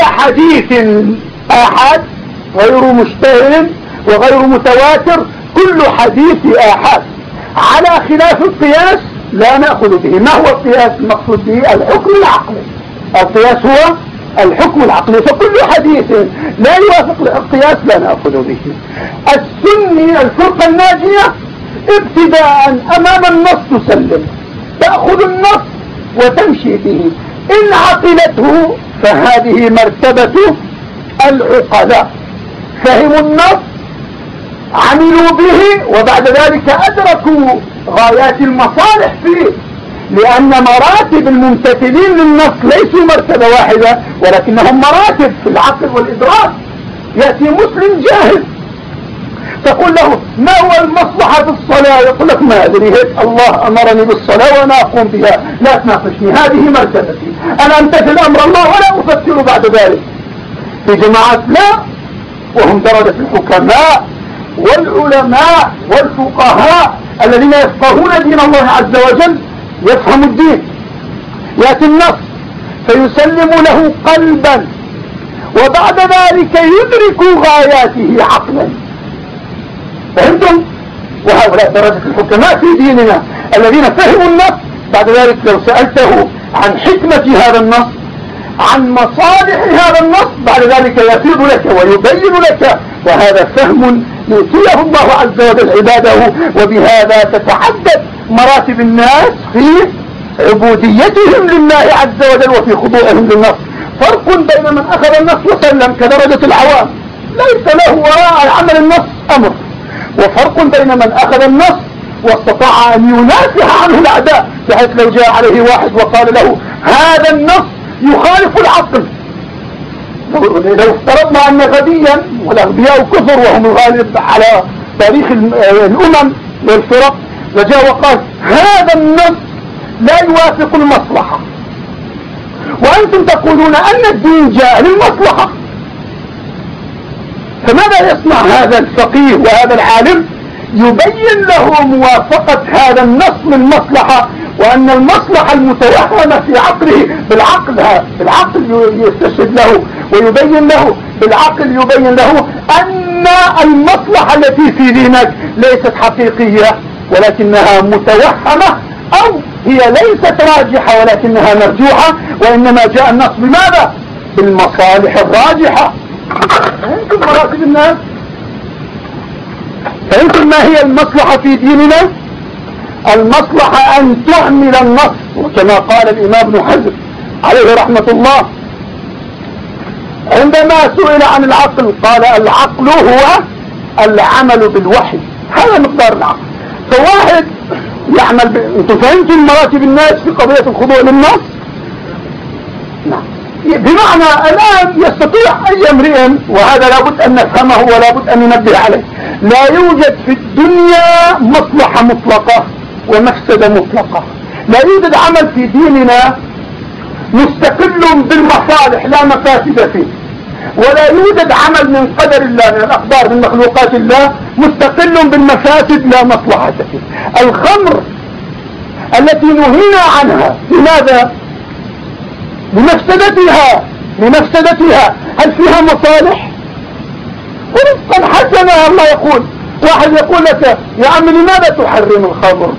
حديث آحاد غير مشتهر وغير متواتر كل حديث آحاد. على خلاف القياس لا نأخذ به. ما هو القياس؟ المقصود به الحكم العقلي. القياس هو الحكم العقلي. فكل حديث لا يوافق القياس لا نأخذ به. السني الفرقة الناجية ابتداء أمام النص تسلم. تأخذ النص وتمشي به. إن عقلته فهذه مرتبة العقلاء فهموا النص عملوا به وبعد ذلك أدركوا غايات المصالح فيه لأن مراتب الممتثلين للنص ليسوا مرتبة واحدة ولكنهم مراتب في العقل والإدراك. يأتي مسلم جاهل تقول له ما هو المصلحة في الصلاة يقول لك ما أدري. هيك الله أمرني بالصلاة وأنا أقوم بها. لا تناقشني هذه مرتبتي. أنا أمتثل أمر الله ولا أفكر بعد ذلك. في جماعات لا وهم درجة الحكماء والعلماء والفقهاء الذين يفقهون دين الله عز وجل يفهم الدين. يأتي النص فيسلم له قلبا وبعد ذلك يدرك غاياته عقلا. فهمتم؟ وهؤلاء درجة الحكماء في ديننا الذين فهموا النص. بعد ذلك لو سألته عن حكمة هذا النص عن مصالح هذا النص بعد ذلك يفيض لك ويبين لك. وهذا فهم يؤتيه الله عز وجل عباده. وبهذا تتعدد مراتب الناس في عبوديتهم لله عز وجل وفي خضوعهم للنص. فرق بين من أخذ النص وسلم كدرجة العوام. ليس له وراء عمل النص أمر. وفرق بين من أخذ النص واستطاع أن ينافح عنه الأعداء بحيث لو جاء عليه واحد وقال له هذا النص يخالف العقل. لو افترضنا أن غبيا والأغبياء كثر وهم الغالب على تاريخ الأمم والفرق وجاء وقال هذا النص لا يوافق المصلحة. وأنتم تقولون أن الدين جاء للمصلحة فماذا يصنع هذا الفقيه وهذا العالم يبين له موافقة هذا النص للمصلحة وأن المصلحة المتوهمة في عقله بالعقل بالعقل يستشهد له ويبين له بالعقل يبين له أن المصلحة التي في دينك ليست حقيقية ولكنها متوهمة أو هي ليست راجحة ولكنها مرجوحة وإنما جاء النص بماذا؟ بالمصالح الراجحة فهمتم مراتب الناس؟ فهمتم ما هي المصلحة في ديننا؟ المصلحة أن تعمل النص وكما قال الإمام ابن حزم عليه رحمة الله. عندما سئل عن العقل قال العقل هو العمل بالوحي. هذا مقدار العقل. فواحد يعمل ب... أنتم فهمتم مراتب الناس في قضية الخضوع للنص؟ بمعنى الآن يستطيع أي امرئ وهذا لابد أن نفهمه ولابد أن ننبه عليه. لا يوجد في الدنيا مصلحة مطلقة ومفسدة مطلقة. لا يوجد عمل في ديننا مستقل بالمصالح لا مفاسد فيه. ولا يوجد عمل من قدر الله من الأقدار من مخلوقات الله مستقل بالمفاسد لا مصلحة فيه. الخمر التي نهينا عنها لماذا؟ لمفسدتها لمفسدتها هل فيها مصالح؟ ورزقا حسنا الله يقول. واحد يقول لك يا عم لماذا تحرم الخمر؟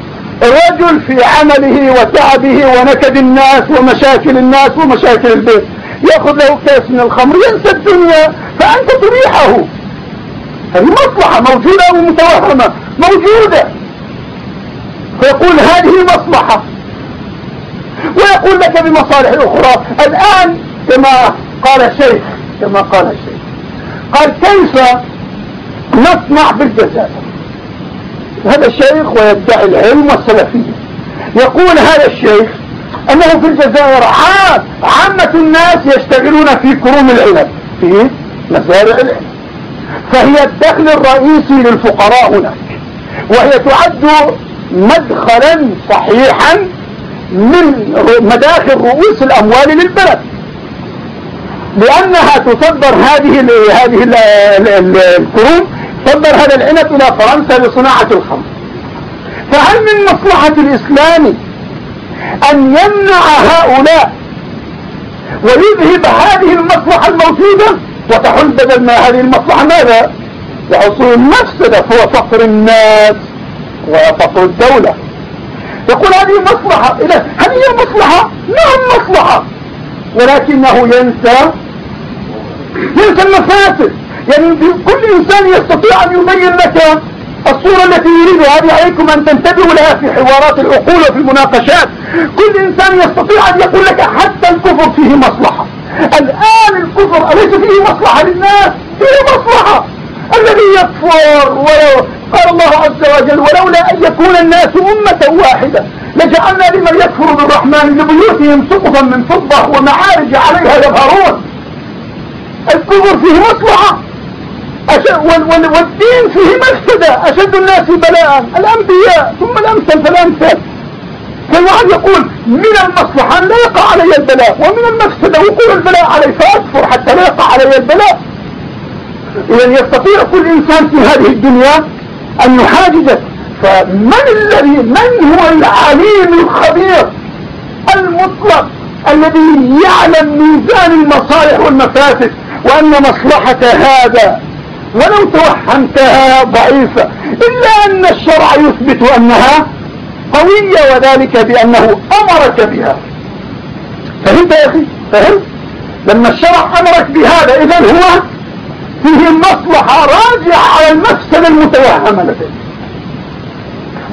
الرجل في عمله وتعبه ونكد الناس ومشاكل الناس ومشاكل البيت. يأخذ له كاس من الخمر ينسى الدنيا فأنت تريحه. هذه مصلحة موجودة ومتوهمة موجودة. فيقول هذه مصلحة. ويقول لك بمصالح أخرى. الآن كما قال الشيخ كما قال الشيخ قال كيف نصنع بالجزائر هذا الشيخ ويدعي العلم والسلفية. يقول هذا الشيخ أنه في الجزائر عام عامة الناس يشتغلون في كروم العنب في مزارع العنب فهي الدخل الرئيسي للفقراء هناك وهي تعد مدخلا صحيحا من مداخل رؤوس الأموال للبلد. لأنها تصدر هذه هذه الكروم تصدر هذا العنب إلى فرنسا لصناعة الخمر. فهل من مصلحة الإسلام أن يمنع هؤلاء ويذهب هذه المصلحة الموجودة؟ وتحل بدل ما هذه المصلحة ماذا؟ لحصول المفسدة هو فقر الناس وفقر الدولة. يقول هذه مصلحة. إذا هل هي مصلحة؟ نعم مصلحة. ولكنه ينسى ينسى المفاسد. يعني كل إنسان يستطيع أن يبين لك الصورة التي يريدها. هذه عليكم أن تنتبهوا لها في حوارات العقول وفي المناقشات. كل إنسان يستطيع أن يقول لك حتى الكفر فيه مصلحة. الآن الكفر أليس فيه مصلحة للناس؟ فيه مصلحة. الذي يكفر قال الله عز وجل ولولا أن يكون الناس أمة واحدة لجعلنا لمن يكفر بالرحمن لبيوتهم سقفا من فضة ومعارج عليها يظهرون. الكفر فيه مصلحة والدين فيه مفسدة. أشد الناس بلاء. الأنبياء ثم الأمثل فالأمثل. فالواحد يقول من المصلحة لا يقع علي البلاء ومن المفسدة وقوع البلاء علي فأكفر حتى لا يقع علي البلاء. إذا يستطيع كل إنسان في هذه الدنيا أن يحاجزك فمن الذي من هو العليم الخبير؟ المطلق الذي يعلم ميزان المصالح والمفاسد وأن مصلحة هذا ولو توهمتها ضعيفة إلا أن الشرع يثبت أنها قوية وذلك بأنه أمرك بها. فهمت يا أخي؟ فهمت؟ لما الشرع أمرك بهذا إذا هو فيه مصلحة راجعة على المفسد المتوهمة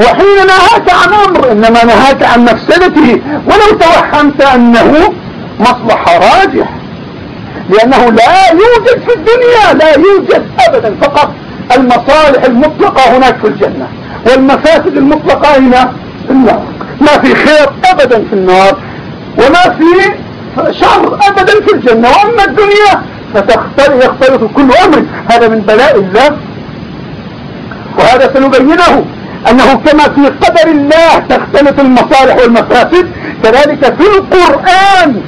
وحين نهاك عن أمر إنما نهاك عن مفسدته. ولو توهمت أنه مصلحة راجحة لأنه لا يوجد في الدنيا لا يوجد أبدا فقط. المصالح المطلقة هناك في الجنة والمفاسد المطلقة هنا في النار. ما في خير أبدا في النار وما في شر أبدا في الجنة. وأما الدنيا فتختلف يختلف كل أمر. هذا من بلاء الله. وهذا سنبينه أنه كما في قدر الله تختلف المصالح والمفاسد كذلك في القرآن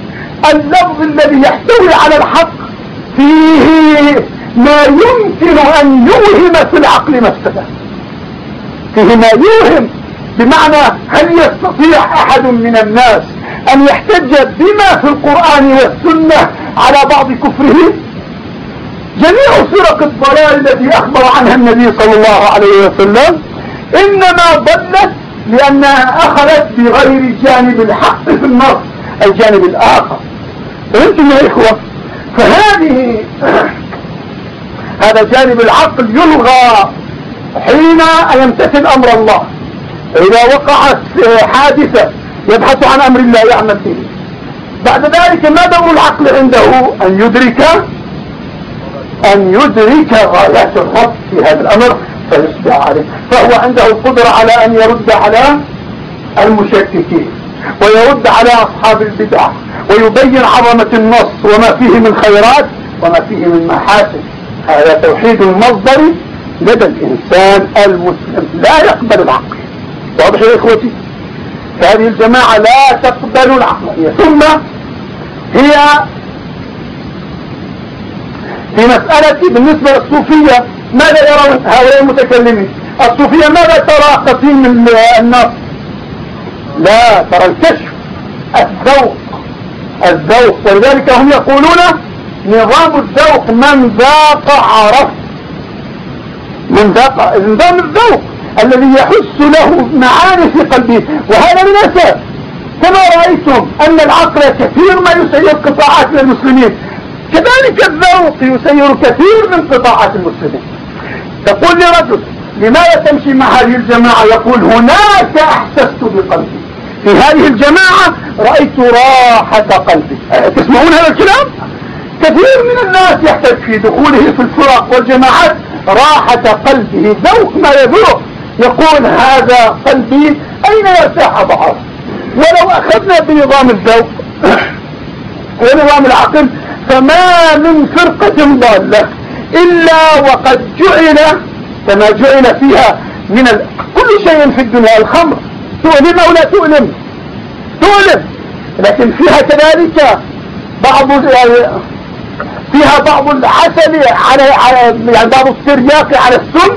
اللفظ الذي يحتوي على الحق فيه ما يمكن أن يوهم في العقل مفسدة فيه ما يوهم بمعنى هل يستطيع أحد من الناس أن يحتج بما في القرآن والسنة على بعض كفره. جميع فرق الضلال التي أخبر عنها النبي صلى الله عليه وسلم إنما ضلت لأنها أخذت بغير جانب الحق في النص الجانب الآخر. فهمتم يا إخوة؟ فهذه هذا جانب العقل يلغى حين يمتثل أمر الله. إذا وقعت حادثة يبحث عن أمر الله يعمل فيه. بعد ذلك ما دور العقل عنده أن يدرك أن يدرك غايات الرب في هذا الأمر فيصبح عليه فهو عنده القدرة على أن يرد على المشككين ويرد على أصحاب البدع ويبين عظمة النص وما فيه من خيرات وما فيه من محاسن. هذا توحيد المصدر لدى الإنسان المسلم. لا يقبل العقل. واضح يا إخوتي؟ فهذه الجماعة لا تقبل العقل. ثم هي في مسألة بالنسبة للصوفية ماذا يرون هؤلاء المتكلمين؟ الصوفية ماذا ترى قسيم النص؟ لا ترى الكشف الذوق الذوق. ولذلك هم يقولون نظام الذوق من ذاق عرف. من ذاق نظام الذوق. الذي يحس له معاني في قلبه. وهذا من أساس كما رأيتم أن العقل كثير ما يسير قطاعات المسلمين. كذلك الذوق يسير كثير من قطاعات المسلمين. تقول لرجل لماذا تمشي مع هذه الجماعة؟ يقول هناك أحسست بقلبي. في هذه الجماعة رأيت راحة قلبي. تسمعون هذا الكلام؟ كثير من الناس يحتاج في دخوله في الفرق والجماعات راحة قلبه ذوق ما يذوق. يقول هذا قلبي أين يرتاح ضعف ولو أخذنا بنظام الذوق ونظام العقل فما من فرقة ضالة إلا وقد جعل كما جعل فيها من ال... كل شيء في الدنيا الخمر. تؤلم أو لا تؤلم؟ تؤلم. لكن فيها كذلك بعض فيها بعض العسل على يعني بعض الترياق على السن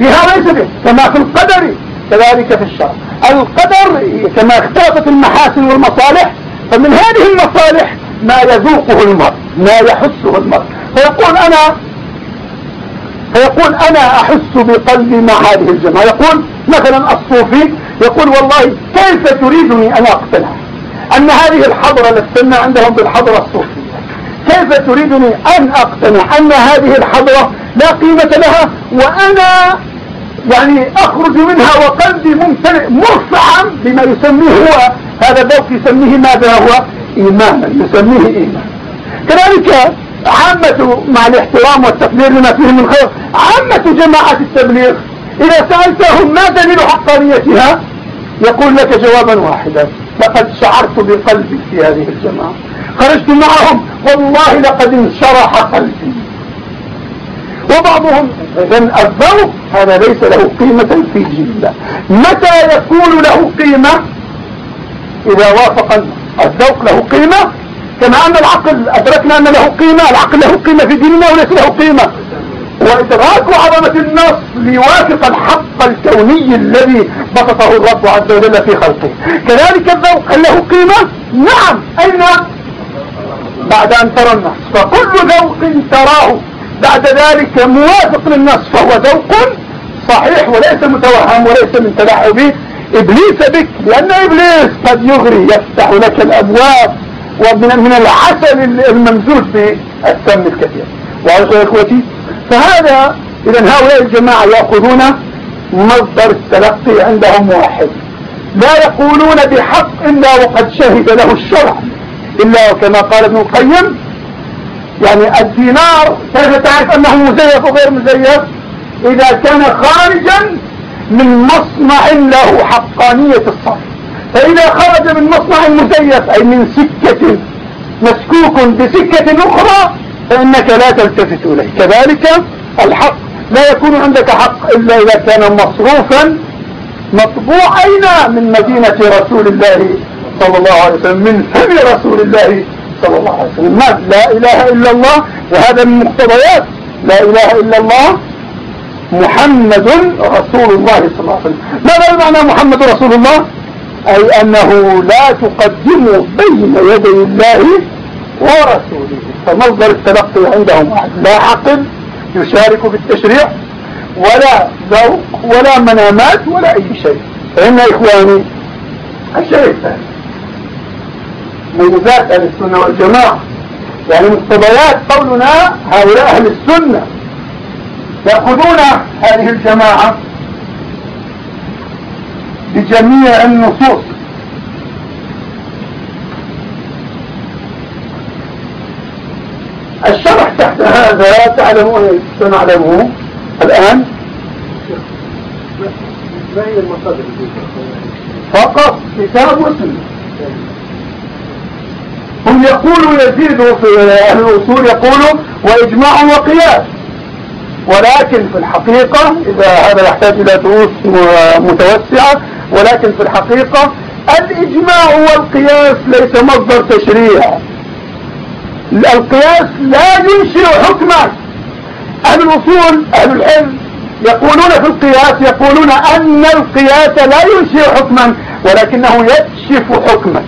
فيها ليس به كما في القدر كذلك في الشرع. القدر كما اختلطت المحاسن والمصالح فمن هذه المصالح ما يذوقه المرء ما يحسه المرء. فيقول أنا فيقول أنا أحس بقلبي مع هذه الجماعة. يقول مثلا الصوفي يقول والله كيف تريدني أن أقتنع أن هذه الحضرة التي عندهم بالحضرة الصوفية. كيف تريدني أن أقتنع أن هذه الحضرة لا قيمة لها؟ وأنا يعني أخرج منها وقلبي ممتلئ مرفعا بما يسميه هو. هذا ذوق يسميه ماذا هو؟ إيمانا يسميه إيمان كذلك عامة مع الاحترام والتقدير لما فيه من خير عامة جماعة التبليغ إذا سألتهم ما دليل حقانيتها يقول لك جوابا واحدا لقد شعرت بقلبي في هذه الجماعة خرجت معهم والله لقد انشرح قلبي. وبعضهم اذا الذوق هذا ليس له قيمة في الله متى يكون له قيمة؟ إذا وافق الذوق له قيمة كما أن العقل أدركنا أن له قيمة العقل له قيمة في ديننا وليس له قيمة. وإدراك عظمة النص ليوافق الحق الكوني الذي بسطه الرب عز وجل في خلقه. كذلك الذوق هل له قيمة؟ نعم. أين؟ بعد أن ترى النص. فكل ذوق تراه بعد ذلك موافق للنص فهو ذوق صحيح وليس متوهم وليس من تلاعب إبليس بك لأن إبليس قد يغري يفتح لك الأبواب ومن من العسل الممزوج في السم الكثير. وعلى يا إخوتي؟ فهذا إذا هؤلاء الجماعة يأخذون مصدر التلقي عندهم واحد. لا يقولون بحق إلا وقد شهد له الشرع إلا كما قال ابن القيم يعني الدينار كيف تعرف أنه مزيف وغير مزيف؟ إذا كان خارجا من مصنع له حقانية الصرف. فإذا خرج من مصنع مزيف أي من سكة مسكوك بسكة أخرى فإنك لا تلتفت إليه. كذلك الحق. لا يكون عندك حق إلا إذا كان مصروفا مطبوعين من مدينة رسول الله صلى الله عليه وسلم من فم رسول الله صلى الله عليه وسلم. ما لا إله إلا الله وهذا من مقتضيات. لا إله إلا الله محمد رسول الله صلى الله عليه وسلم. ماذا معنى محمد رسول الله؟ أي أنه لا تقدم بين يدي الله ورسوله. فمصدر التلقي عندهم لا عقل يشارك في التشريع ولا ذوق ولا منامات ولا أي شيء. فإن إخواني الشيء الثاني ميزات أهل السنة والجماعة. يعني مقتضيات قولنا هؤلاء أهل السنة. يأخذون هذه الجماعة بجميع النصوص. الشرح تحت هذا تعلمون سنعلمه الآن. ما هي المصادر فقط كتاب وسنة. هم يقولوا يزيدوا في أهل الأصول يقولوا وإجماع وقياس. ولكن في الحقيقة إذا هذا يحتاج إلى دروس متوسعة ولكن في الحقيقة الإجماع والقياس ليس مصدر تشريع. القياس لا ينشئ حكما. أهل الأصول أهل العلم يقولون في القياس يقولون أن القياس لا ينشئ حكما ولكنه يكشف حكما.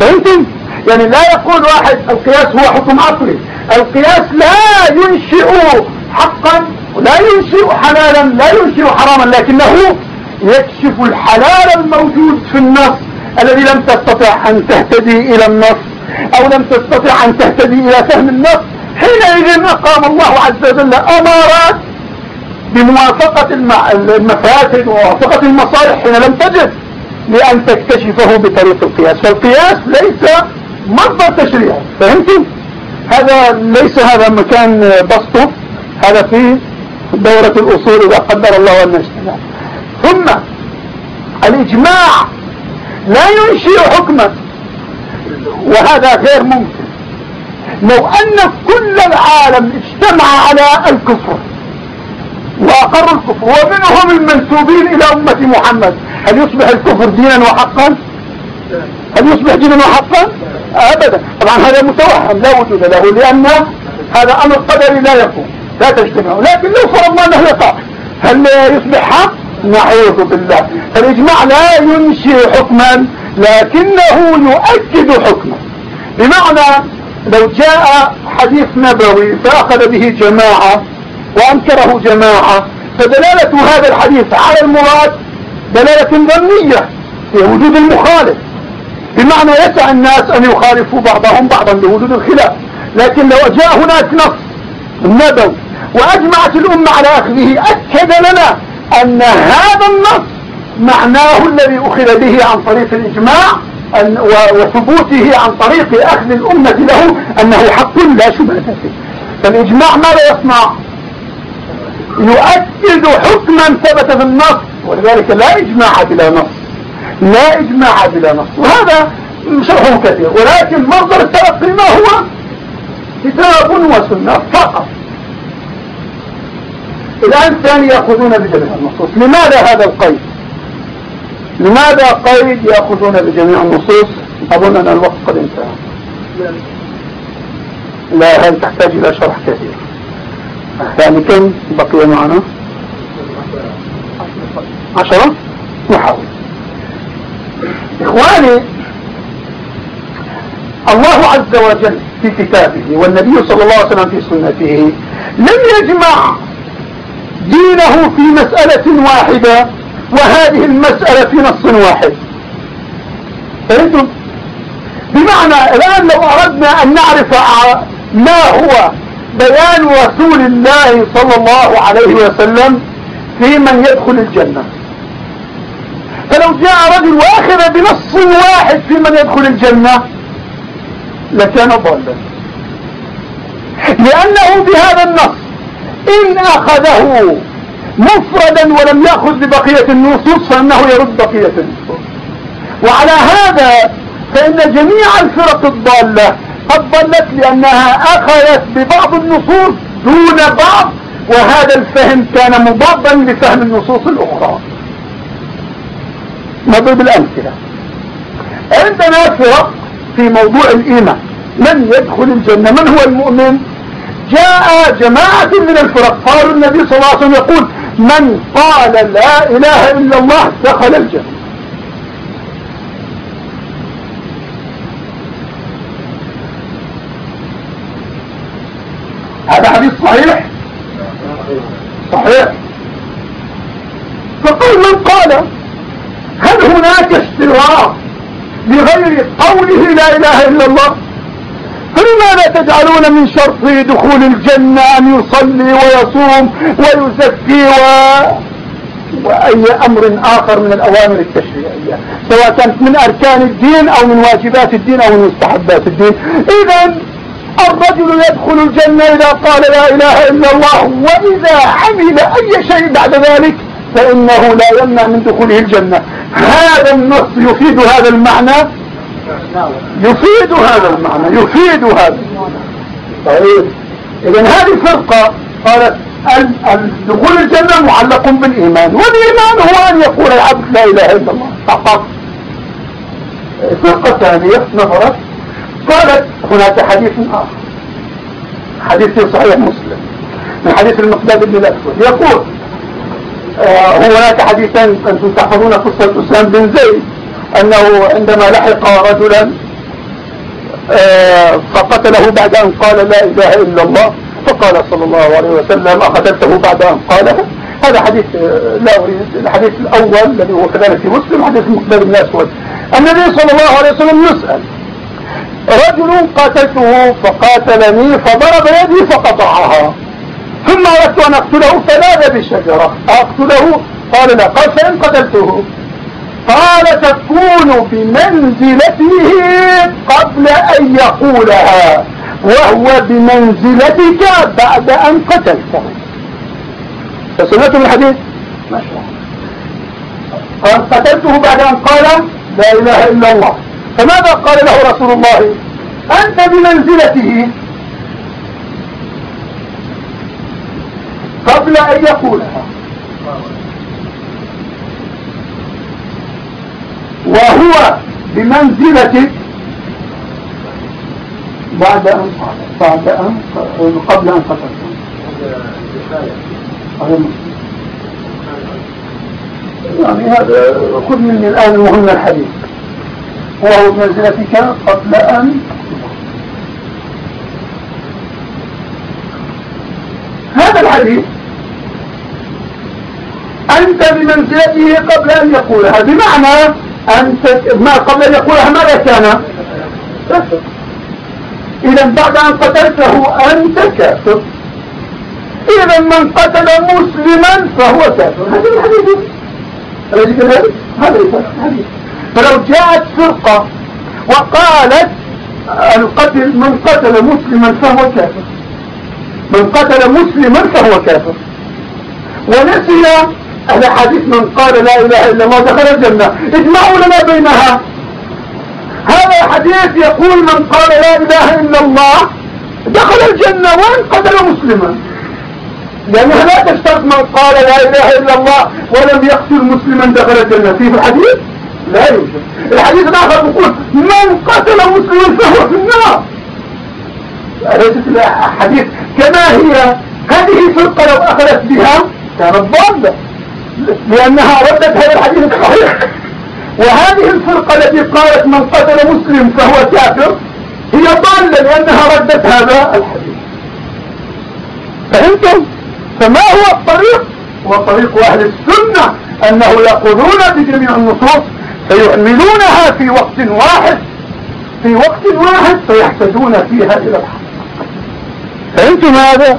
فهمتم؟ يعني لا يقول واحد القياس هو حكم عقلي القياس لا ينشئ حقا ولا ينشئ حلالا لا ينشئ حراما لكنه يكشف الحلال الموجود في النص الذي لم تستطع أن تهتدي إلى النص أو لم تستطع أن تهتدي إلى فهم النص. حينئذ أقام الله عز وجل أمارات بموافقة المفاسد وموافقة المصالح حين لم تجد لأن تكتشفه بطريق القياس. فالقياس ليس مصدر تشريع. فهمتم هذا ليس هذا مكان بسطه هذا في دورة الأصول إذا قدر الله أن نجتمع ثم الإجماع لا ينشئ حكما. وهذا غير ممكن. لو أن كل العالم اجتمع على الكفر وأقر الكفر ومنهم المنسوبين إلى أمة محمد. هل يصبح الكفر دينا وحقا؟ هل يصبح دينا وحقا؟ أبدا. طبعا هذا متوهم لا وجود له لأن هذا أمر قدري لا يكون لا تجتمع. لكن لو فرضنا أنه يقع هل يصبح حق؟ نعوذ بالله. فالإجماع لا ينشئ حكما لكنه يؤكد حكما. بمعنى لو جاء حديث نبوي فأخذ به جماعة وأنكره جماعة فدلالة هذا الحديث على المراد دلالة ظنية في وجود المخالف. بمعنى يسع الناس أن يخالفوا بعضهم بعضا لوجود الخلاف. لكن لو جاء هناك نص نبوي وأجمعت الأمة على أخذه أكد لنا أن هذا النص معناه الذي أخذ به عن طريق الإجماع وثبوته عن طريق أخذ الأمة له أنه حق لا شبهة فيه. فالإجماع ماذا يصنع؟ يؤكد حكما ثبت في النص ولذلك لا إجماع بلا نص. لا إجماع بلا نص. وهذا شرحه كثير ولكن مصدر التلقي ما هو كتاب وسنة فقط. الآن الثاني يأخذون بجميع النصوص. لماذا هذا القيد؟ لماذا قيد يأخذون بجميع النصوص؟ أظن أن الوقت قد انتهى. لا هل تحتاج إلى شرح كثير؟ يعني كم بقي معنا عشرة؟ نحاول. إخواني الله عز وجل في كتابه والنبي صلى الله عليه وسلم في سنته لم يجمع دينه في مسألة واحدة وهذه المسألة في نص واحد. فهمتم؟ بمعنى الآن لو أردنا أن نعرف ما هو بيان رسول الله صلى الله عليه وسلم في من يدخل الجنة. فلو جاء رجل وأخذ بنص واحد في من يدخل الجنة لكان ضالا. لأنه بهذا النص إن أخذه مفردا ولم يأخذ ببقية النصوص فإنه يرد بقية النصوص وعلى هذا فإن جميع الفرق الضالة قد ضلت لأنها أخذت ببعض النصوص دون بعض وهذا الفهم كان مضادا لفهم النصوص الأخرى. نضرب الأمثلة. عندنا فرق في موضوع الإيمان من يدخل الجنة؟ من هو المؤمن؟ جاء جماعة من الفرق قالوا النبي صلى الله عليه وسلم يقول من قال لا إله إلا الله دخل الجنة. هذا حديث صحيح؟ صحيح فقال من قال هل هناك اشتراك لغير قوله لا إله إلا الله. فلماذا تجعلون من شرط دخول الجنة أن يصلي ويصوم ويزكي و... وأي أمر آخر من الأوامر التشريعية؟ سواء كانت من أركان الدين أو من واجبات الدين أو من مستحبات الدين. إذا الرجل يدخل الجنة إذا قال لا إله إلا الله وإذا عمل أي شيء بعد ذلك فإنه لا يمنع من دخوله الجنة. هذا النص يفيد هذا المعنى؟ يفيد هذا المعنى يفيد هذا. طيب. إذا هذه الفرقة قالت دخول الجنة معلق بالإيمان والإيمان هو أن يقول العبد لا إله إلا الله فقط. الفرقة الثانية نظرت قالت هناك حديث آخر حديث صحيح مسلم من حديث المقداد بن الأسود يقول هناك حديثان أنتم تحفظون قصة أسلام بن زيد أنه عندما لحق رجلا آه فقتله بعد أن قال لا إله إلا الله فقال صلى الله عليه وسلم أقتلته بعد أن قاله. هذا حديث آه، لا أريد الحديث الأول الذي هو كذلك في مسلم حديث بن الأسود النبي صلى الله عليه وسلم يسأل رجل قتلته فقاتلني فضرب يدي فقطعها. ثم أردت أن أقتله فنادى بالشجرة. أقتله؟ قال لا. قال فإن قتلته؟ قال تكون بمنزلته قبل أن يقولها وهو بمنزلتك بعد أن قتلته. فسمعتم الحديث؟ ما شاء الله. قال قتلته بعد أن قال لا إله إلا الله. فماذا قال له رسول الله؟ أنت بمنزلته. قبل أن يقولها وهو بمنزلة بعد أن بعد أن قبل أن قتل يعني هذا خذ مني الآن المهم الحديث. وهو بمنزلتك قبل أن هذا الحديث. أنت بمنزلته قبل أن يقولها. بمعنى أنت ما قبل أن يقولها ماذا كان؟ إذا بعد أن قتلته أنت كافر. إذا من قتل مسلما فهو كافر. هذا الحديث الذي كذلك هذا؟ الحديث فلو جاءت فرقة وقالت القتل من قتل مسلما فهو كافر. من قتل مسلما فهو كافر. ونسي أهل حديث من قال لا إله إلا الله دخل الجنة. اجمعوا لنا بينها. هذا الحديث يقول من قال لا إله إلا الله دخل الجنة وإن قتل مسلما. لأنها لا تشترط من قال لا إله إلا الله ولم يقتل مسلما دخل الجنة؟ في الحديث؟ لا يوجد. الحديث الآخر يقول من قتل مسلما فهو في النار. أليست الحديث كما هي؟ هذه فرقة لو أخذت بها كانت ضالة. لأنها ردت هذا الحديث الصحيح وهذه الفرقة التي قالت من قتل مسلم فهو كافر هي ضالة لأنها ردت هذا الحديث فهمتم؟ فما هو الطريق؟ هو طريق أهل السنة أنه يأخذون بجميع النصوص فيحملونها في وقت واحد في وقت واحد فيحتاجون فيها إلى الحق فهمتم هذا؟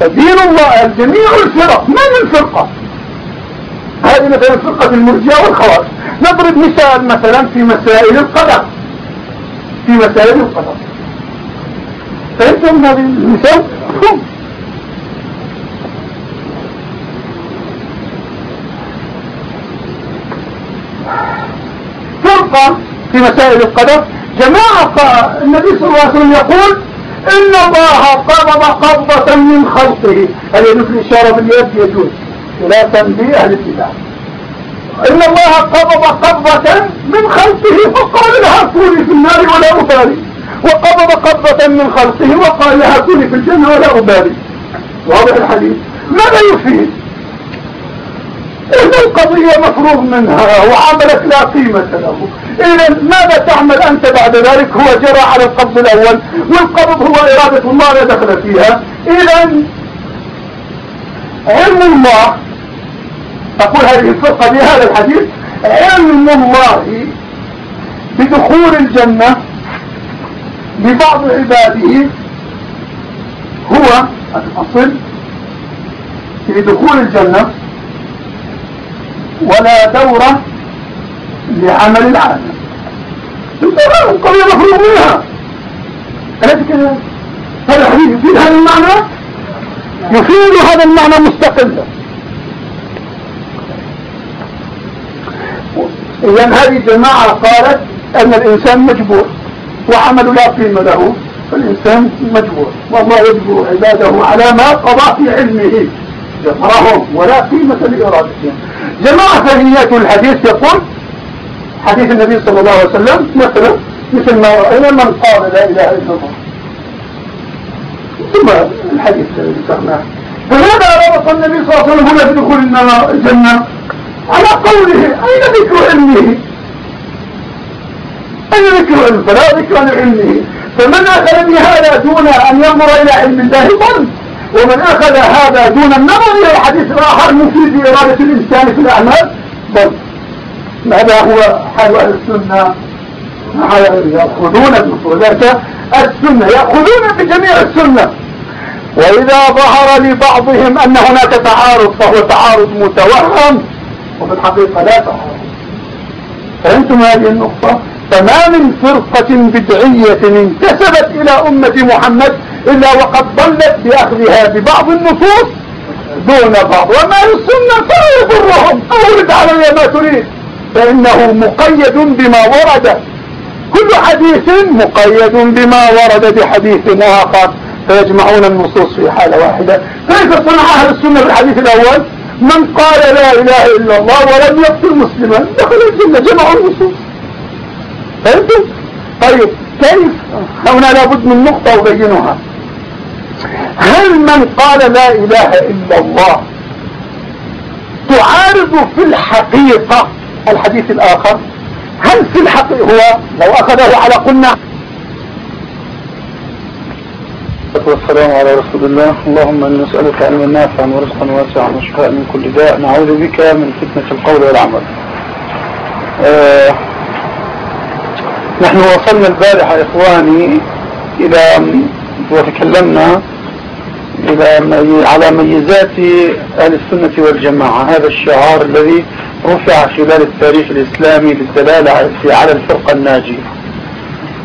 فدين الله جميع الفرق من الفرقة؟ هذه مثلا فرقة المرجع والخوارج نضرب مثال مثلا في مسائل القدر في مسائل القدر فهمتم هذه المثال؟ فرقة في مسائل القدر جماعة النبي صلى الله عليه وسلم يقول إن الله قبض قبضة من خلقه. هل يجوز الإشارة باليد يجوز. لا تنبيه أهل الكتاب إن الله قبض قبضة من خلقه فقال لها كوني في النار ولا أبالي. وقبض قبضة من خلقه وقال لها كوني في الجنة ولا أبالي. واضح الحديث؟ ماذا يفيد؟ إن القضية مفروغ منها وعملت لا قيمة له. إذا ماذا تعمل أنت بعد ذلك؟ هو جرى على القبض الأول والقبض هو إرادة الله لا دخل فيها. إذا علم الله تقول هذه الفرقة بهذا الحديث علم الله بدخول الجنة لبعض عباده هو الأصل في دخول الجنة ولا دور لعمل العالم. القضية مفروض منها. أليس كذا؟ هذا الحديث يفيد هذا المعنى؟ يفيد هذا المعنى مستقلا. إذا هذه جماعة قالت أن الإنسان مجبور وعمل لا قيمة له فالإنسان مجبور والله يجبر عباده على ما قضى في علمه. جبرهم ولا قيمة لإرادتهم. جماعة ثانيات الحديث يقول حديث النبي صلى الله عليه وسلم مثلا مثل ما رأينا من قال لا إله إلا الله. ثم الحديث ذكرناه. فماذا ربط النبي صلى الله عليه وسلم هنا بدخول الجنة؟ على قوله أين ذكر علمه؟ أين ذكر علمه؟ فلا ذكر لعلمه فمن أخذ بهذا دون أن ينظر إلى علم الله ضل ومن أخذ هذا دون النظر إلى الحديث الآخر مفيد لإرادة الإنسان في الأعمال ضل هذا هو حال أهل السنة. يأخذون بمفردات السنة يأخذون بجميع السنة. وإذا ظهر لبعضهم أن هناك تعارض فهو تعارض متوهم. وفي الحقيقة لا تعارض فهمتم هذه النقطة؟ فما من فرقة بدعية انتسبت إلى أمة محمد إلا وقد ضلت بأخذها ببعض النصوص دون بعض. وما السنة فلا يضرهم. أورد علي ما تريد. فإنه مقيد بما ورد. كل حديث مقيد بما ورد بحديث آخر. فيجمعون النصوص في حالة واحدة. كيف صنع أهل السنة في الحديث الأول؟ من قال لا إله إلا الله ولم يقتل مسلما دخل الجنة جمعوا النصوص فهمتم؟ طيب كيف؟ هنا لابد من نقطة أبينها. هل من قال لا إله إلا الله تعارض في الحقيقة الحديث الآخر؟ هل في الحقيقة هو لو أخذه على قلنا والسلام على رسول الله. اللهم إن نسألك علما نافعا ورزقا واسعا وشفاء من كل داء. نعوذ بك من فتنة القول والعمل. آه نحن وصلنا البارحة إخواني إلى وتكلمنا إلى على ميزات أهل السنة والجماعة. هذا الشعار الذي رفع خلال التاريخ الإسلامي للدلالة على الفرقة الناجية.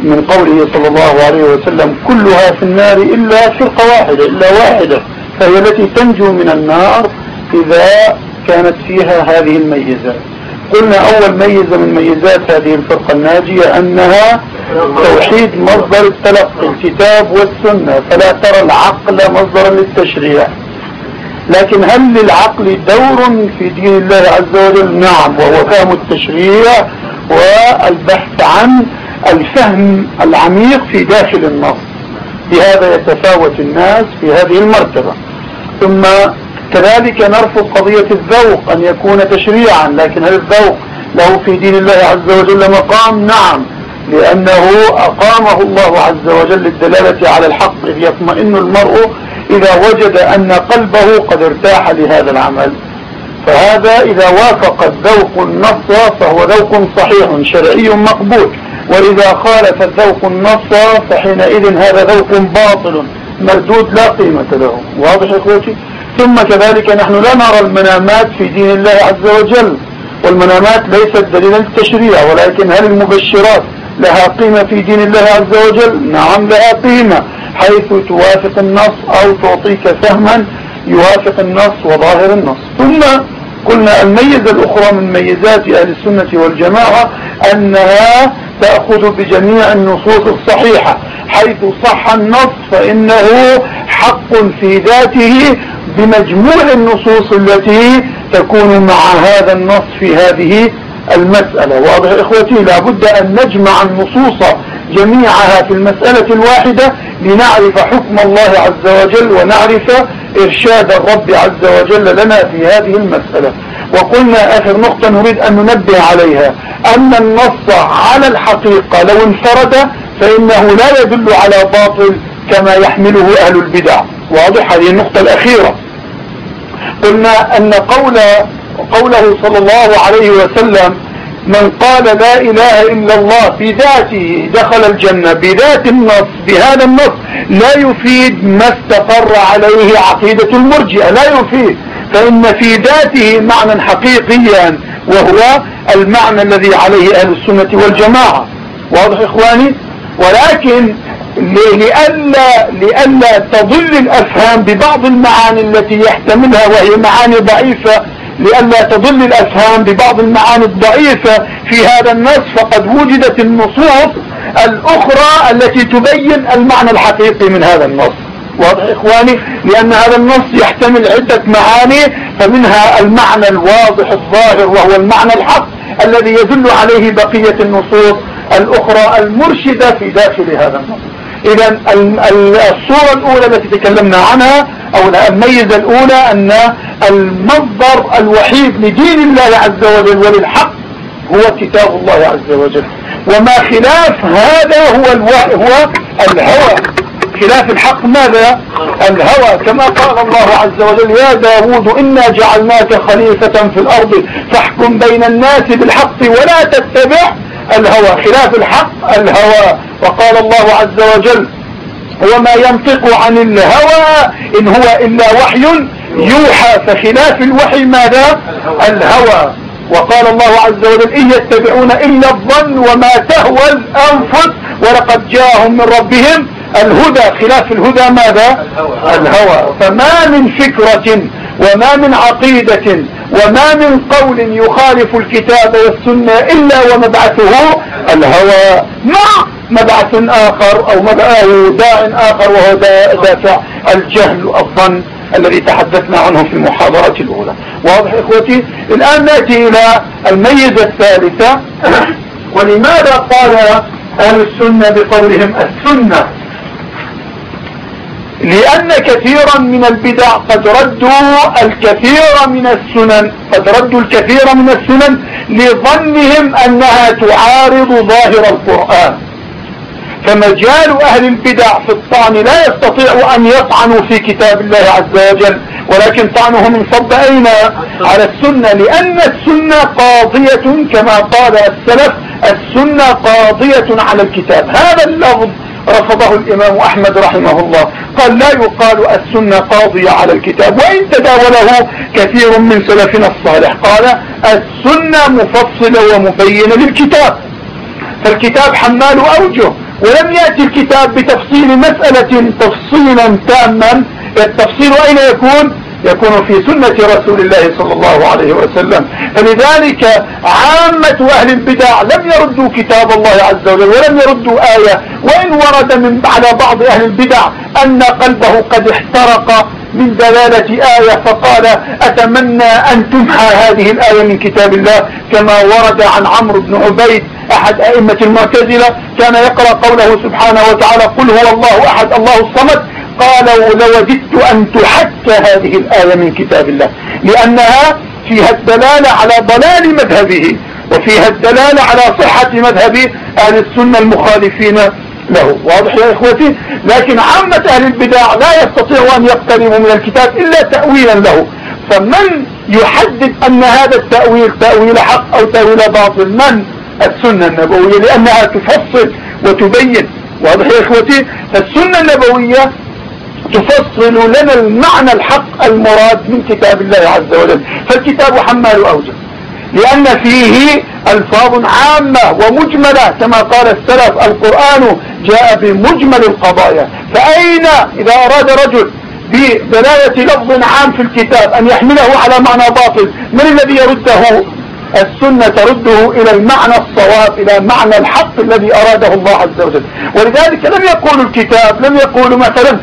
من قوله صلى الله عليه وسلم كلها في النار إلا فرقة واحدة إلا واحدة فهي التي تنجو من النار إذا كانت فيها هذه الميزات قلنا أول ميزة من ميزات هذه الفرقة الناجية أنها توحيد مصدر التلقي الكتاب والسنة فلا ترى العقل مصدرا للتشريع. لكن هل للعقل دور في دين الله عز وجل؟ نعم وهو فهم التشريع والبحث عن الفهم العميق في داخل النص. بهذا يتفاوت الناس في هذه المرتبة. ثم كذلك نرفض قضية الذوق أن يكون تشريعا لكن هل الذوق له في دين الله عز وجل مقام؟ نعم لأنه أقامه الله عز وجل للدلالة على الحق إذ يطمئن المرء إذا وجد أن قلبه قد ارتاح لهذا العمل. فهذا إذا وافق الذوق النص فهو ذوق صحيح شرعي مقبول. وإذا خالف الذوق النص فحينئذ هذا ذوق باطل مردود لا قيمة له. واضح إخوتي؟ ثم كذلك نحن لا نرى المنامات في دين الله عز وجل والمنامات ليست دليلا التشريع ولكن هل المبشرات لها قيمة في دين الله عز وجل؟ نعم لها قيمة حيث توافق النص أو تعطيك فهما يوافق النص وظاهر النص. ثم قلنا الميزة الأخرى من ميزات أهل السنة والجماعة أنها تأخذ بجميع النصوص الصحيحة حيث صح النص فإنه حق في ذاته بمجموع النصوص التي تكون مع هذا النص في هذه المسألة. واضح إخوتي؟ لابد أن نجمع النصوص جميعها في المسألة الواحدة لنعرف حكم الله عز وجل ونعرف إرشاد الرب عز وجل لنا في هذه المسألة. وقلنا آخر نقطة نريد أن ننبه عليها. أن النص على الحقيقة لو انفرد فإنه لا يدل على باطل كما يحمله أهل البدع. واضح هذه النقطة الأخيرة. قلنا أن قول قوله صلى الله عليه وسلم من قال لا إله إلا الله بذاته دخل الجنة بذات النص بهذا النص لا يفيد ما استقر عليه عقيدة المرجئة لا يفيد. فإن في ذاته معنى حقيقيا وهو المعنى الذي عليه أهل السنة والجماعة. واضح إخواني؟ ولكن لئلا لئلا تضل الأفهام ببعض المعاني التي يحتملها وهي معاني ضعيفة لئلا تضل الأفهام ببعض المعاني الضعيفة في هذا النص فقد وجدت النصوص الأخرى التي تبين المعنى الحقيقي من هذا النص. واضح إخواني لأن هذا النص يحتمل عدة معاني فمنها المعنى الواضح الظاهر وهو المعنى الحق الذي يدل عليه بقية النصوص الأخرى المرشدة في داخل هذا النص. إذا الصورة الأولى التي تكلمنا عنها أو الميزة الأولى أن المصدر الوحيد لدين الله عز وجل وللحق هو كتاب الله عز وجل. وما خلاف هذا هو هو الهوى. خلاف الحق ماذا؟ الهوى كما قال الله عز وجل يا داود إنا جعلناك خليفة في الأرض فاحكم بين الناس بالحق ولا تتبع الهوى. خلاف الحق الهوى. وقال الله عز وجل وما ينطق عن الهوى إن هو إلا وحي يوحى. فخلاف الوحي ماذا؟ الهوى. وقال الله عز وجل إن يتبعون إلا الظن وما تهوى الأنفس ولقد جاءهم من ربهم الهدى خلاف الهدى ماذا؟ الهوى, الهوى. فما من فكرة وما من عقيدة وما من قول يخالف الكتاب والسنة إلا ومبعثه الهوى. مع مبعث آخر أو داع آخر وهو دافع الجهل الظن الذي تحدثنا عنه في المحاضرة الأولى. واضح إخوتي؟ الآن نأتي إلى الميزة الثالثة. ولماذا قال أهل السنة بقولهم السنة؟ لأن كثيرا من البدع قد ردوا الكثير من السنن قد ردوا الكثير من السنن لظنهم أنها تعارض ظاهر القرآن. فمجال أهل البدع في الطعن لا يستطيع أن يطعنوا في كتاب الله عز وجل ولكن طعنه من أين؟ على السنة لأن السنة قاضية كما قال السلف السنة قاضية على الكتاب. هذا اللفظ رفضه الإمام أحمد رحمه الله. قال لا يقال السنة قاضية على الكتاب وإن تداوله كثير من سلفنا الصالح. قال السنة مفصلة ومبينة للكتاب. فالكتاب حمال أوجه ولم يأتي الكتاب بتفصيل مسألة تفصيلا تاما. التفصيل أين يكون؟ يكون في سنة رسول الله صلى الله عليه وسلم. فلذلك عامة أهل البدع لم يردوا كتاب الله عز وجل ولم يردوا آية. وإن ورد من على بعض أهل البدع أن قلبه قد احترق من دلالة آية فقال أتمنى أن تمحى هذه الآية من كتاب الله. كما ورد عن عمرو بن عبيد أحد أئمة المعتزلة كان يقرأ قوله سبحانه وتعالى قل هو الله أحد الله الصمد. قالوا لوددت أن تحك هذه الآية من كتاب الله لأنها فيها الدلالة على ضلال مذهبه وفيها الدلالة على صحة مذهب أهل السنة المخالفين له. واضح يا إخوتي؟ لكن عامة أهل البدع لا يستطيع أن يقتربوا من الكتاب إلا تأويلا له. فمن يحدد أن هذا التأويل تأويل حق أو تأويل باطل؟ من؟ السنة النبوية لأنها تفصل وتبين. واضح يا إخوتي؟ فالسنة النبوية تفصل لنا المعنى الحق المراد من كتاب الله عز وجل. فالكتاب حمال أوجه لأن فيه ألفاظ عامة ومجملة كما قال السلف القرآن جاء بمجمل القضايا. فأين إذا أراد رجل بدلالة لفظ عام في الكتاب أن يحمله على معنى باطل؟ من الذي يرده؟ السنة ترده إلى المعنى الصواب إلى معنى الحق الذي أراده الله عز وجل. ولذلك لم يقولوا الكتاب لم يقولوا مثلا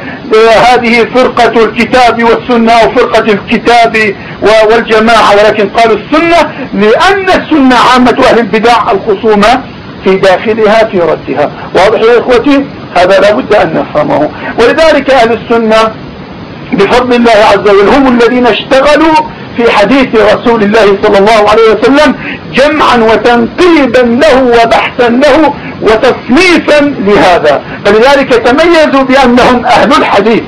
هذه فرقة الكتاب والسنة أو فرقة الكتاب والجماعة ولكن قالوا السنة لأن السنة عامة أهل البدع الخصومة في داخلها في ردها. واضح يا إخوتي؟ هذا لابد أن نفهمه. ولذلك أهل السنة بفضل الله عز وجل هم الذين اشتغلوا في حديث رسول الله صلى الله عليه وسلم جمعا وتنقيبا له وبحثا له وتصنيفا لهذا. فلذلك تميزوا بأنهم أهل الحديث.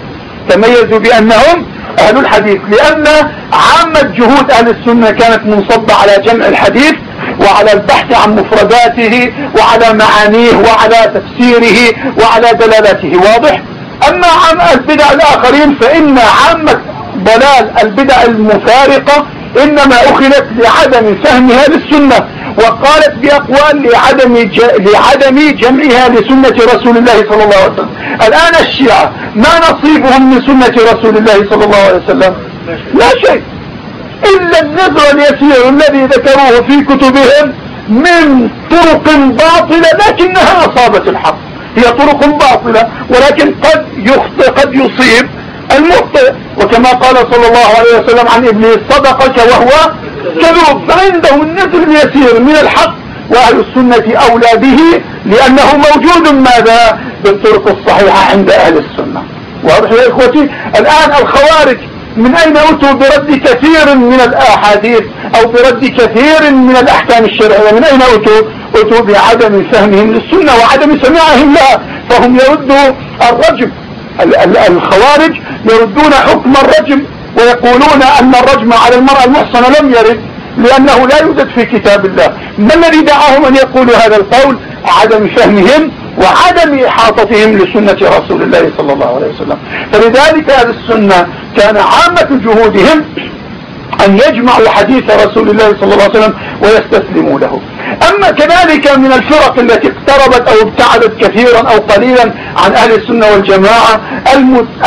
تميزوا بأنهم أهل الحديث. لأن عامة جهود أهل السنة كانت منصبة على جمع الحديث وعلى البحث عن مفرداته وعلى معانيه وعلى تفسيره وعلى دلالته. واضح؟ أما عام البدع الآخرين فإن عامة ضلال البدع المفارقة إنما أخذت لعدم فهمها للسنة وقالت بأقوال لعدم, لعدم جمعها لسنة رسول الله صلى الله عليه وسلم. الآن الشيعة ما نصيبهم من سنة رسول الله صلى الله عليه وسلم؟ لا شيء. إلا النذر اليسير الذي ذكروه في كتبهم من طرق باطلة لكنها أصابت الحق. هي طرق باطلة ولكن قد يخطئ قد يصيب المخطئ وكما قال صلى الله عليه وسلم عن ابنه صدقك وهو كذوب. فعنده النذر اليسير من الحق وأهل السنة أولى به لأنه موجود. ماذا؟ بالطرق الصحيحة عند أهل السنة. واضح يا إخوتي؟ الآن الخوارج من أين أتوا برد كثير من الأحاديث أو برد كثير من الأحكام الشرعية؟ من أين أتوا؟ أتوا بعدم فهمهم للسنة وعدم سماعهم لها فهم يردوا الرجم. الخوارج يردون حكم الرجم ويقولون أن الرجم على المرأة المحصنة لم يرد لأنه لا يوجد في كتاب الله. ما الذي دعاهم أن يقولوا هذا القول؟ عدم فهمهم وعدم إحاطتهم لسنة رسول الله صلى الله عليه وسلم. فلذلك هذه السنة كان عامة جهودهم أن يجمعوا حديث رسول الله صلى الله عليه وسلم ويستسلموا له. أما كذلك من الفرق التي اقتربت أو ابتعدت كثيرا أو قليلا عن أهل السنة والجماعة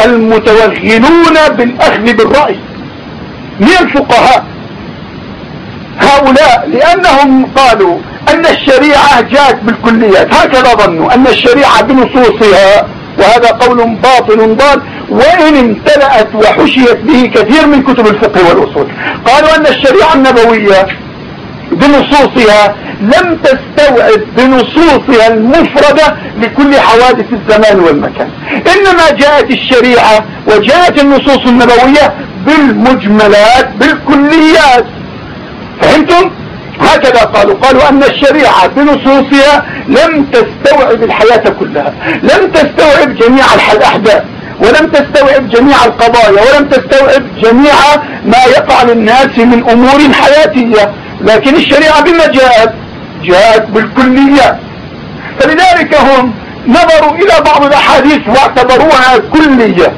المتوغلون بالأخذ بالرأي من الفقهاء. هؤلاء لأنهم قالوا أن الشريعة جاءت بالكليات. هكذا ظنوا أن الشريعة بنصوصها وهذا قول باطل ضال وإن امتلأت وحشيت به كثير من كتب الفقه والأصول. قالوا أن الشريعة النبوية بنصوصها لم تستوعب بنصوصها المفردة لكل حوادث الزمان والمكان. إنما جاءت الشريعة وجاءت النصوص النبوية بالمجملات بالكليات. فهمتم؟ هكذا قالوا. قالوا أن الشريعة بنصوصها لم تستوعب الحياة كلها لم تستوعب جميع الأحداث ولم تستوعب جميع القضايا ولم تستوعب جميع ما يقع للناس من أمور حياتية. لكن الشريعة بما جاءت جاءت بالكليات فلذلك هم نظروا إلى بعض الأحاديث واعتبروها كلية.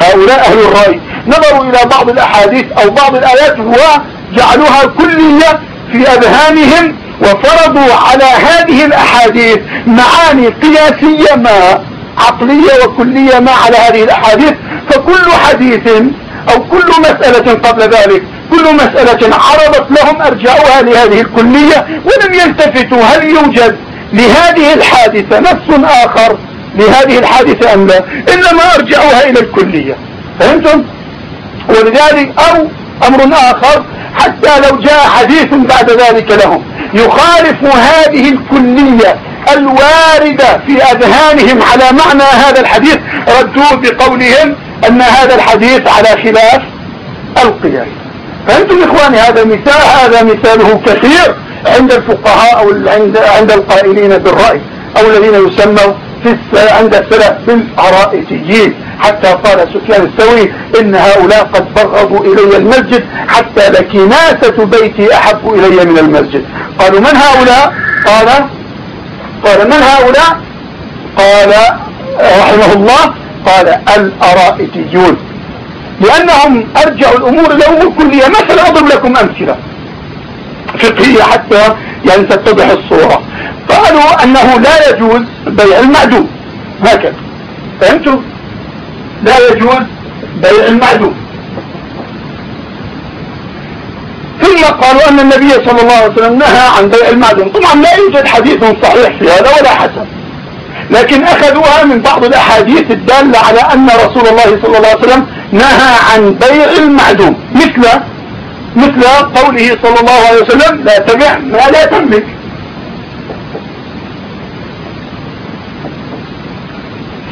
هؤلاء أهل الرأي نظروا إلى بعض الأحاديث أو بعض الآيات وجعلوها كلية في أذهانهم وفرضوا على هذه الأحاديث معاني قياسية ما عقلية وكلية ما على هذه الأحاديث. فكل حديث أو كل مسألة قبل ذلك كل مسألة عرضت لهم أرجعوها لهذه الكلية ولم يلتفتوا. هل يوجد لهذه الحادثة نفس آخر لهذه الحادثة أم لا؟ إنما أرجعوها إلى الكلية. فهمتم؟ ولذلك أو أمر آخر حتى لو جاء حديث بعد ذلك لهم. يخالف هذه الكلية الواردة في أذهانهم على معنى هذا الحديث. ردوه بقولهم أن هذا الحديث على خلاف القياس. فأنتم إخواني هذا مثال هذا مثاله كثير عند الفقهاء أو عند عند القائلين بالرأي أو الذين يسموا في عند السلف بالعرائتيين حتى قال سفيان الثوري إن هؤلاء قد بغضوا إلي المسجد حتى لكناسة بيتي أحب إلي من المسجد. قالوا من هؤلاء؟ قال قال من هؤلاء؟ قال رحمه الله قال الأرائتيون لأنهم أرجعوا الأمور الأمور الكلية مثلا أضرب لكم أمثلة فقهية حتى يعني تتضح الصورة. قالوا أنه لا يجوز بيع المعدوم. هكذا. فهمتوا؟ لا يجوز بيع المعدوم. ثم قالوا أن النبي صلى الله عليه وسلم نهى عن بيع المعدوم. طبعا لا يوجد حديث صحيح في هذا ولا حسن. لكن أخذوها من بعض الأحاديث الدالة على أن رسول الله صلى الله عليه وسلم نهى عن بيع المعدوم. مثل مثل قوله صلى الله عليه وسلم لا تبع ما لا تملك.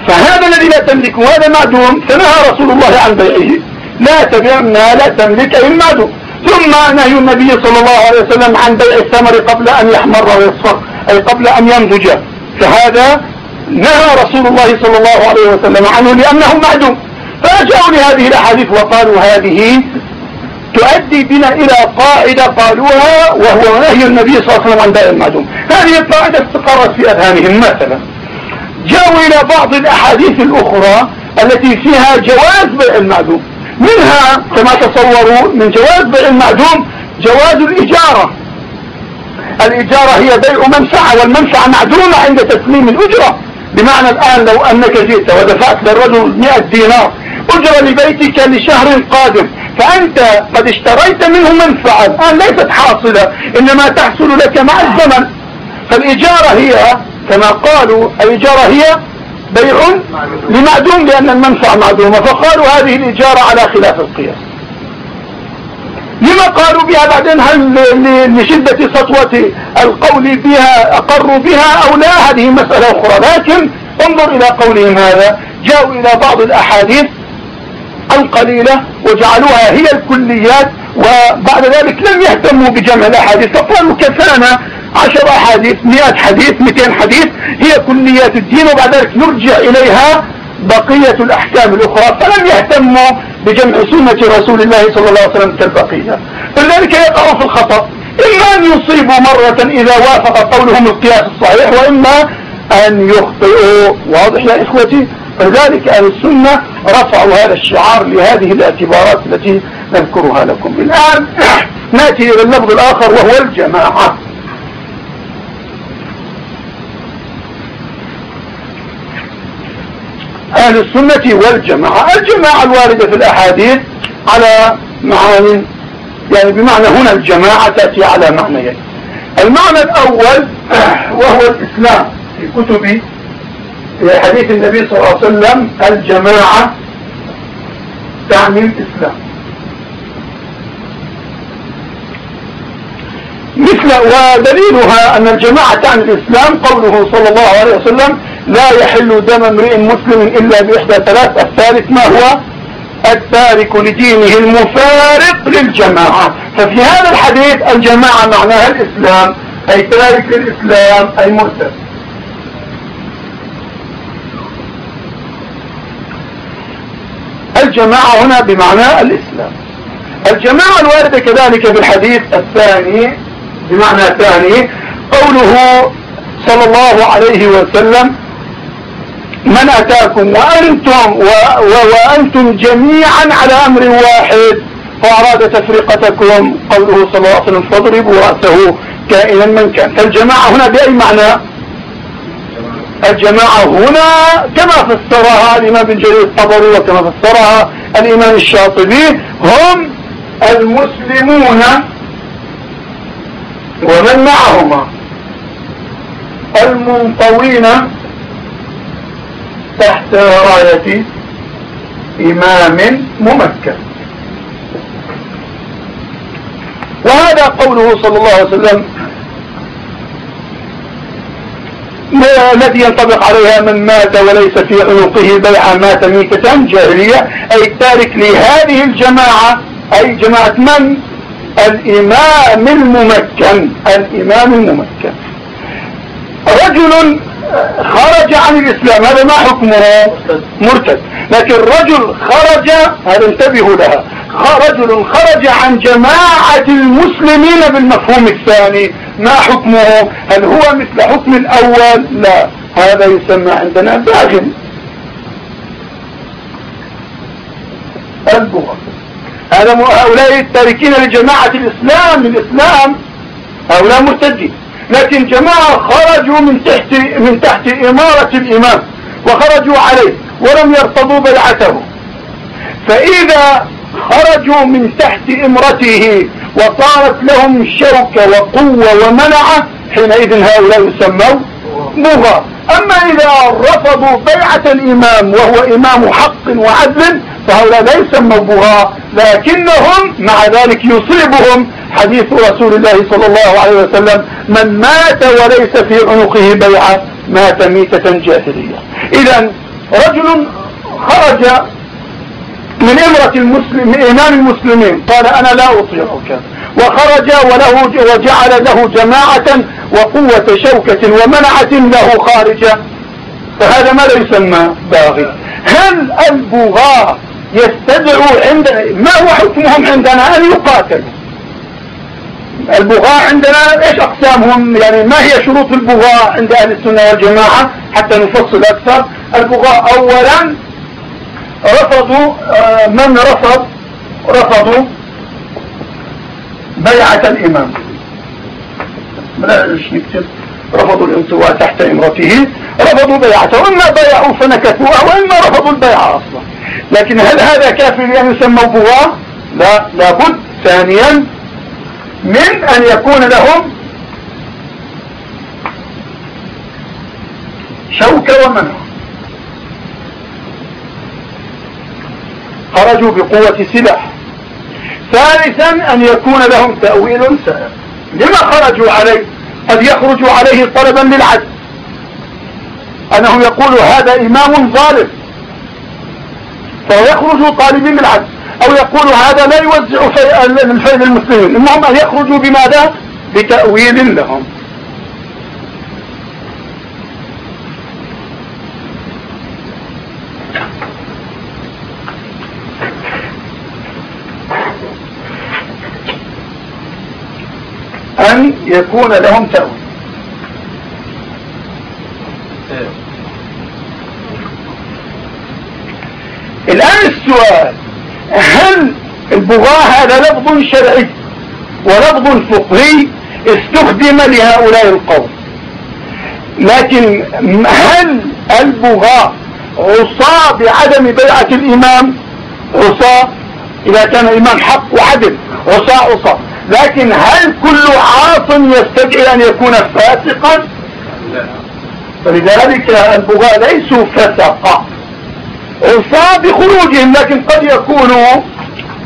فهذا الذي لا تملك وهذا معدوم فنهى رسول الله عن بيعه. لا تبع ما لا تملك أي المعدوم. ثم نهي النبي صلى الله عليه وسلم عن بيع الثمر قبل أن يحمر ويصفر أي قبل أن ينضج. فهذا نهى رسول الله صلى الله عليه وسلم عنه لأنه معدوم. فرجعوا لهذه الأحاديث وقالوا هذه تؤدي بنا إلى قاعدة قالوها وهو نهي النبي صلى الله عليه وسلم عن بيع المعدوم. هذه القاعدة استقرت في أذهانهم مثلا. جاءوا إلى بعض الأحاديث الأخرى التي فيها جواز بيع المعدوم. منها كما تصوروا من جواز بيع المعدوم جواز الإجارة. الإجارة هي بيع منفعة والمنفعة معدومة عند تسليم الأجرة. بمعنى الآن لو أنك جئت ودفعت للرجل 100 دينار أجرة لبيتك لشهر قادم فأنت قد اشتريت منه منفعة. الآن ليست حاصلة إنما تحصل لك مع الزمن. فالإجارة هي كما قالوا الإجارة هي بيع لمعدوم لأن المنفعة معدومة. فقالوا هذه الإجارة على خلاف القياس. لما قالوا بها بعدين هل لشدة سطوة القول بها أقروا بها أو لا؟ هذه مسألة أخرى. لكن انظر إلى قولهم هذا. جاءوا إلى بعض الأحاديث القليلة وجعلوها هي الكليات وبعد ذلك لم يهتموا بجمع الأحاديث. فقالوا كفانا عشر أحاديث مئة حديث مئتين حديث هي كليات الدين وبعد ذلك نرجع إليها بقية الأحكام الأخرى. فلم يهتموا بجمع سنة رسول الله صلى الله عليه وسلم كالبقية فلذلك يقعوا في الخطأ. إما أن يصيبوا مرة إذا وافق قولهم القياس الصحيح وإما أن يخطئوا. واضح يا إخوتي؟ فذلك أهل السنة رفعوا هذا الشعار لهذه الاعتبارات التي نذكرها لكم. الآن نأتي إلى اللفظ الآخر وهو الجماعة. أهل السنة والجماعة الجماعة الواردة في الأحاديث على معاني يعني بمعنى هنا الجماعة تأتي على معنيين. المعنى الأول وهو الإسلام. في كتب حديث النبي صلى الله عليه وسلم الجماعة تعني الإسلام. مثل ودليلها أن الجماعة تعني الإسلام قوله صلى الله عليه وسلم لا يحل دم امرئ مسلم إلا بإحدى ثلاث الثالث ما هو؟ التارك لدينه المفارق للجماعة. ففي هذا الحديث الجماعة معناها الإسلام أي تارك للإسلام أي مرتد الجماعة هنا بمعنى الإسلام. الجماعة الواردة كذلك في الحديث الثاني بمعنى ثاني قوله صلى الله عليه وسلم من أتاكم وأنتم, و و وأنتم جميعا على أمر واحد فأراد تفرقتكم قوله صلى الله عليه وسلم فاضربوا رأسه كائنا من كان. فالجماعة هنا بأي معنى؟ الجماعة هنا كما فسرها الإمام بن جرير الطبري وكما فسرها الإمام الشاطبي هم المسلمون ومن معهما؟ المنطوين تحت راية إمام ممكن. وهذا قوله صلى الله عليه وسلم الذي ينطبق عليها من مات وليس في عنقه بيع مات ميتة جاهلية أي التارك لهذه الجماعة أي جماعة من؟ الإمام الممكن الإمام الممكن. رجل خرج عن الإسلام هذا ما حكمه؟ مرتد. لكن رجل خرج هذا انتبهوا لها رجل خرج عن جماعة المسلمين بالمفهوم الثاني ما حكمه؟ هل هو مثل حكم الأول؟ لا. هذا يسمى عندنا البغض. هذا هؤلاء التاركين لجماعة الإسلام الإسلام هؤلاء مرتدين. لكن جماعة خرجوا من تحت من تحت إمارة الإمام وخرجوا عليه ولم يرتضوا بيعته فإذا خرجوا من تحت إمرته وصارت لهم شوكة وقوة ومنعة حينئذ هؤلاء يسموا بغى أما إذا رفضوا بيعة الإمام وهو إمام حق وعدل فهؤلاء لا يسموا بغاء لكنهم مع ذلك يصيبهم. حديث رسول الله صلى الله عليه وسلم من مات وليس في عنقه بيعة مات ميتة جاهلية. إذا رجل خرج من إمرة المسلم إمام المسلمين قال أنا لا أطيعك وخرج وله وجعل له جماعة وقوة شوكة ومنعة له خارجة فهذا ماذا يسمى باغي. هل البغاة يستدعوا عندنا ما هو حكمهم عندنا؟ أن يقاتلوا. البغاة عندنا إيش أقسامهم؟ يعني ما هي شروط البغاة عند أهل السنة والجماعة؟ حتى نفصل أكثر. البغاة اولا رفضوا آه، من رفض؟ رفضوا بيعة الإمام. بلاش نكتب؟ رفضوا الانطواء تحت إمرته رفضوا بيعته. اما بيعوا فنكثوها وإما رفضوا البيعة أصلا. لكن هل هذا كافر ان يسموا بغاة لا لابد ثانيا من أن يكون لهم شوكة ومنع خرجوا بقوة سلاح. ثالثا أن يكون لهم تأويل سائر لما خرجوا عليه؟ قد يخرجوا عليه طلبا للعدل أنه يقول هذا إمام ظالم فيخرجوا طالبين للعدل أو يقول هذا لا يوزع الفيل المسلمين. المهم أن يخرجوا بماذا؟ بتأويل لهم ان يكون لهم تأويل. الآن السؤال هل البغاء هذا لفظ شرعي ولفظ فقهي استخدم لهؤلاء القوم؟ لكن هل البغاء عصى بعدم بيعة الإمام؟ عصى إذا كان الإمام حق وعدل عصى عصى لكن هل كل عاص يستدعي أن يكون فاسقا؟ فلذلك البغاء ليسوا فسقا. عصاة بخروجهم لكن قد يكونوا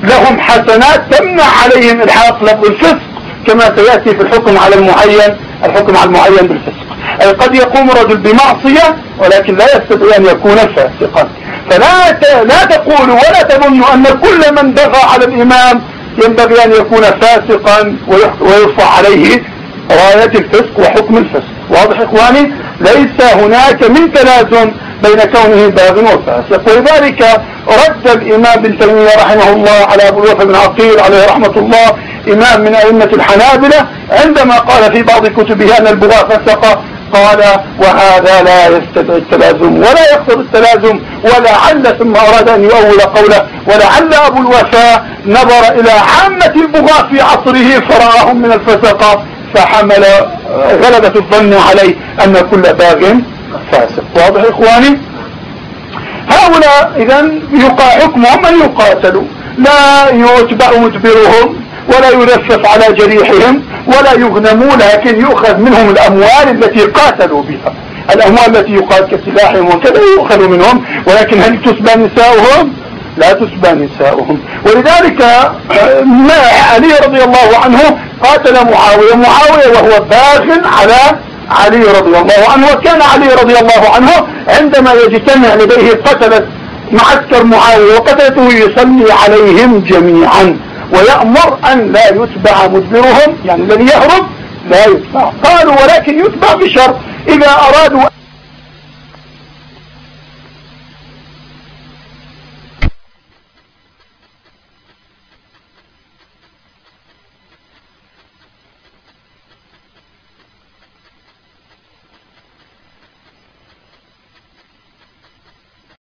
لهم حسنات تمنع عليهم إلحاق لفظ الفسق كما سيأتي في الحكم على المعين الحكم على المعين بالفسق. أي قد يقوم رجل بمعصية ولكن لا يستطيع أن يكون فاسقا. فلا لا تقولوا ولا تظنوا أن كل من بغى على الإمام ينبغي أن يكون فاسقا ويرفع عليه راية الفسق وحكم الفسق. واضح إخواني؟ ليس هناك من تلازم بين كونه باغ وفاسق. ولذلك رد الإمام بن تيمية رحمه الله على أبو الوفا بن عقيل عليه رحمة الله إمام من أئمة الحنابلة عندما قال في بعض كتبه أن البغاء فسق قال وهذا لا يستدعي التلازم ولا يقتضي التلازم ولعل ثم أراد أن يؤول قوله ولعل أبو الوفاء نظر إلى عامة البغاة في عصره فرآهم من الفسقة فحمل غلبة الظن عليه أن كل باغ فاسق. واضح إخواني؟ هؤلاء إذا يقع حكمهم أن يقاتلوا. لا يتبع مدبرهم ولا يلفف على جريحهم ولا يغنموا لكن يؤخذ منهم الأموال التي قاتلوا بها. الأموال التي يقال كسلاحهم وكذا يؤخذ منهم ولكن هل تسبى نساؤهم؟ لا تسبى نساؤهم. ولذلك ما علي رضي الله عنه قاتل معاوية معاوية وهو باغ على علي رضي الله عنه وكان علي رضي الله عنه عندما يجتمع لديه قتلت معسكر معاوية وقتلته يصلي عليهم جميعا. ويأمر أن لا يتبع مدبرهم يعني الذي يهرب لا يتبع. قالوا ولكن يتبع بشرط إذا أرادوا